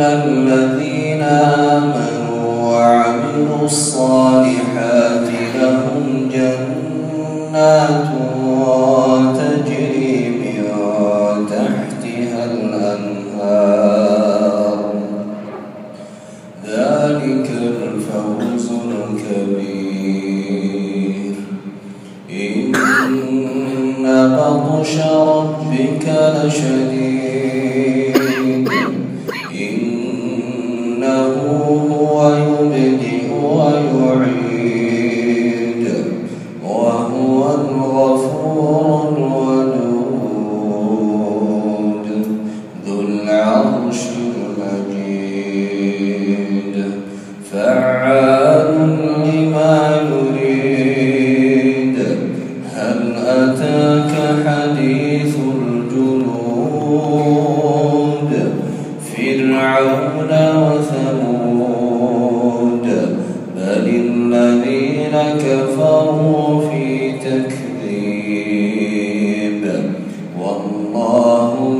الذين آمنوا وعملوا الصالحات لهم جنات تجري من الأنهار ذلك الفوز الكبير إن بطش ربك لشديد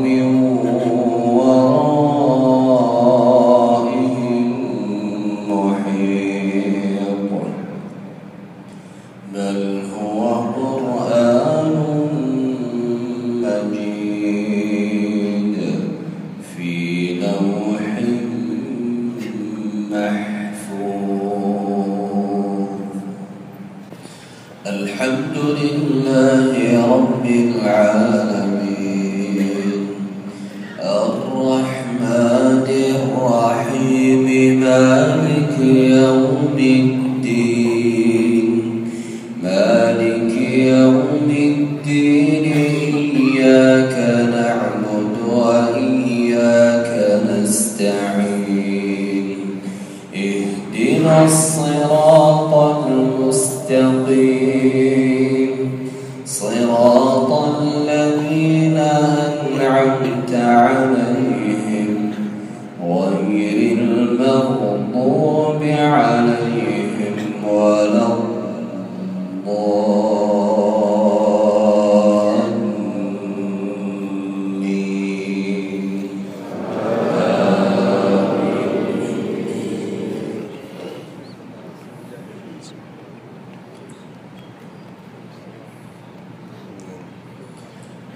من محيط. بل هو قرآن مجيد في محفوظ. الحمد لله رب العالمين. اهدنا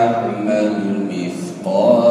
يعمل مثقال